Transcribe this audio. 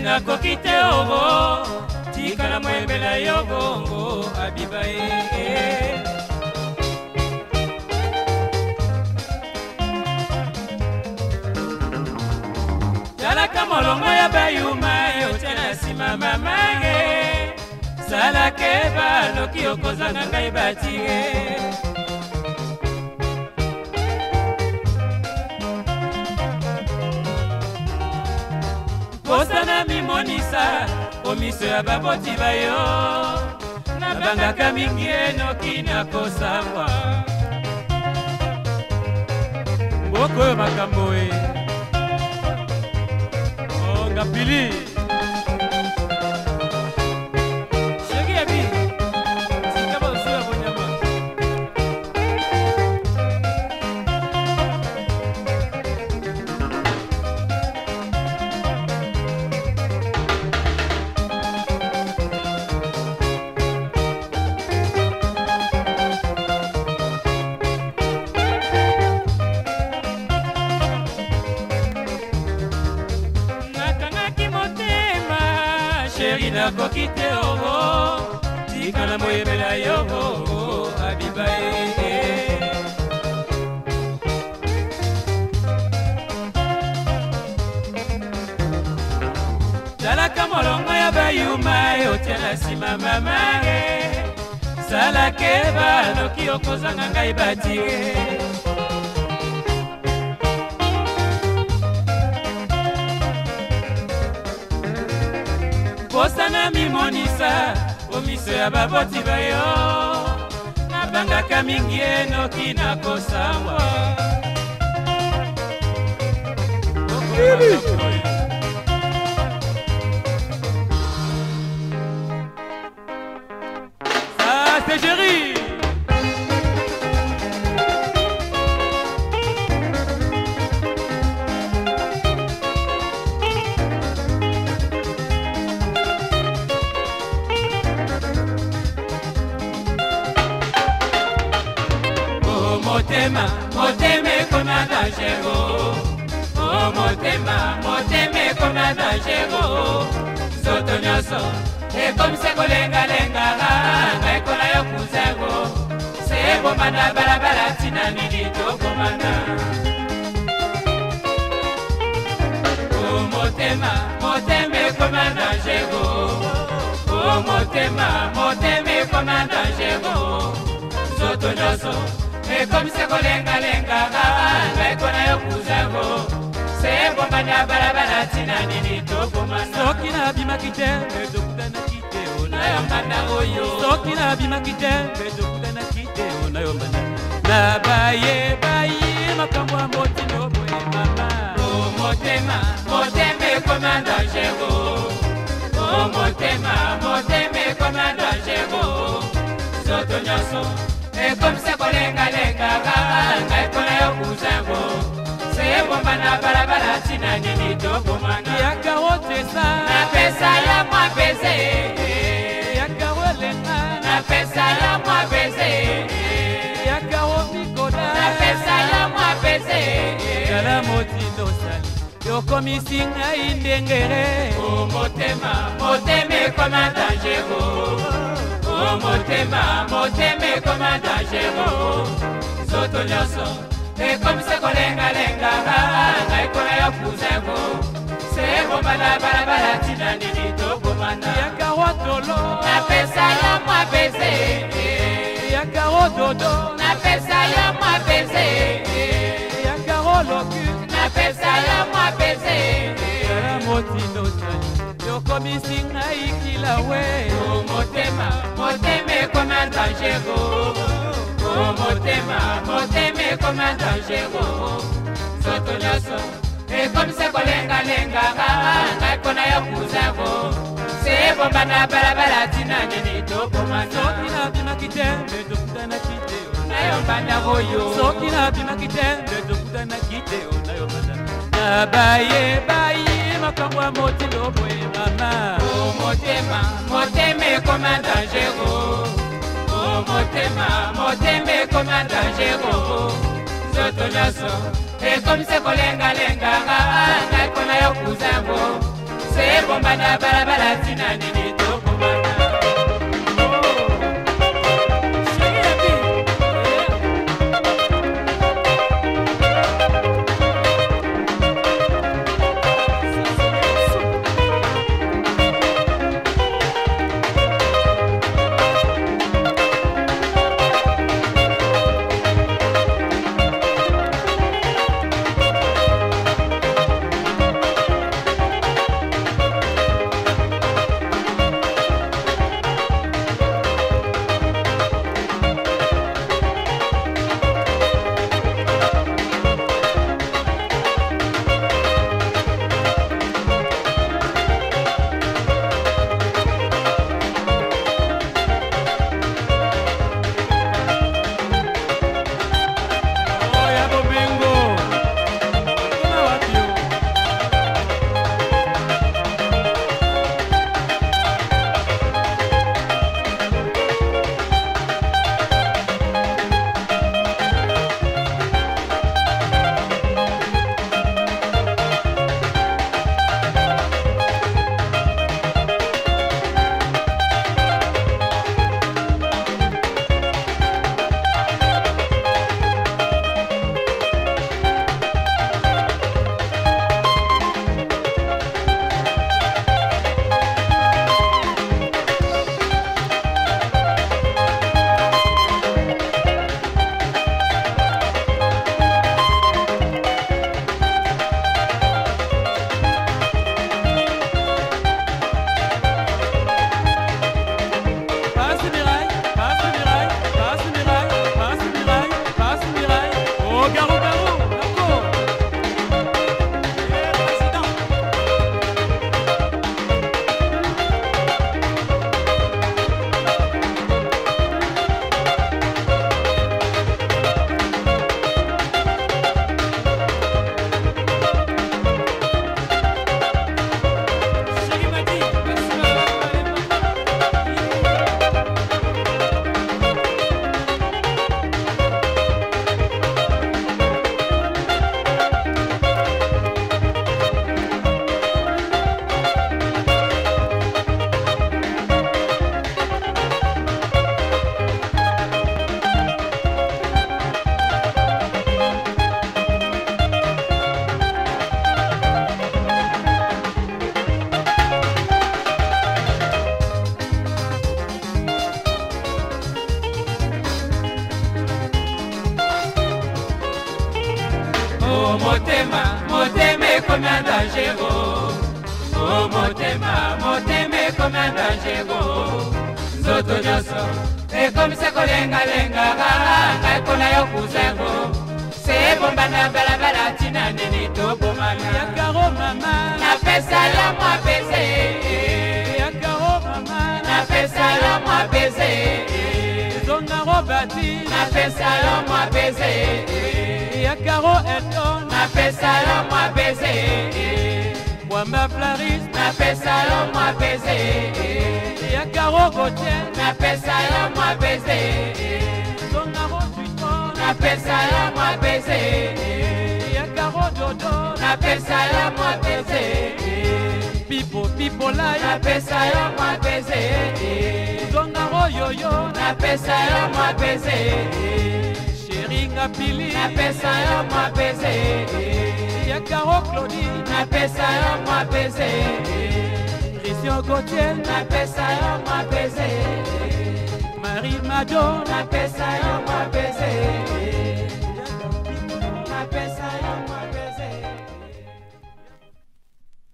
ngai nakoki te obo tikala moyembela yo bongo abiba ye talaka molongo ya bayuma otya na nsima mamange salaka ebanoki okozanga ngai batire solo namimonisa komiso ya baboti bayo nabangaka mingi enoki nakosangwa mboko oyo makambo e ongapili oh, ngai nakoki te oo tikala moyebela yo abiba ee zalaka molongo ya bayuma e otiala nsima mama e salaka ebanoki okozanga ngai batie kosana mimonisa omiso ya baboti bayo nabangaka mingi enoki na kosambwa Sa, ah, c'est Jerry motema motema ekoma dangero o oh, motema motema ekoma dangero nzoto nyonso ekomisa kolengalenga ngai kola yo kuzango se ebomana balabala ntina nini tokomana oh, motema motema ekoma dangero o oh, motema motema ekoma dangero nzoto nyonso sikomisa kolengalenga kaka ngaiko nayo kuzango sebombanya balabala tina nini tokomana soki nabimaki te etokutanaki te onayomana oyo soki nabimaki te etokutanaki te onayomana nabayebaye makambo ya motino boye mama motema motema ekoma dangero o motema motema ekoma dangero zoto nyonso kolengalenga kaka ngaikola yo kusango seyebomba na balabala tina nini tobomana ya garo tesa napesa ya mwa beze ya garo lenga napesa ya mwa beze ya garo mikoda napesa ya mwa beze tala motindo sali yokomisi ngai ndengere o motema motema ekoma dangero o motema motema ekoma dangero moto nyonso ekomise kolengalenga ngai mpona yo kuzengo sekomana balabala ntina nini tokomana napesa yo mwa beze napesa yo mwa beze napesa yo mwa beze motino yokomisi ngai kila we oh, motema motema ekoma dangereux o motema motema ekoma danjero nzoto nyonso ekomisa kolengalengaka ngai mpona yo kuzako se ebomba na balabala tina nini tokoma soki nabimaki te nde tokutanaki te nayombanda oyo soki nabimaki te nde tokutanaki te nayombanda nabayebaye makambo ya motindo boye mama ekoma danger kongo nzoto nyonso ekomisi kolengalengaka ngai mpona yo kuzango se ebomba na balabala ntina nini tokoma un danger oh oh motema motema ekomi eh, un danger oh nzoto nyonso ekomisa eh, kolengalengaka ah, ah, ah, ngai mpona yo kuzengo se ebomba na balabala ntina nini tobomana yakaro mama napesa yo mwa pese yakaro mama napesa yo mwa pese zonga robati napesa yo mwa pese Yakaro la moi yo mwa beze Mwamba Flaris pesa la mwa beze Yakaro Gauthier Napesa yo mwa beze Sonaro Suito Napesa yo mwa beze Yakaro Dodo Napesa yo mwa beze Pipo Pipo Lai Napesa yo mwa beze Sonaro Yoyo pesa yo mwa beze singa pili napesa yo mwa pese ya caro claudi napesa yo mwa pese christian gautier napesa yo mwa pese marie mado napesa yo mwa pese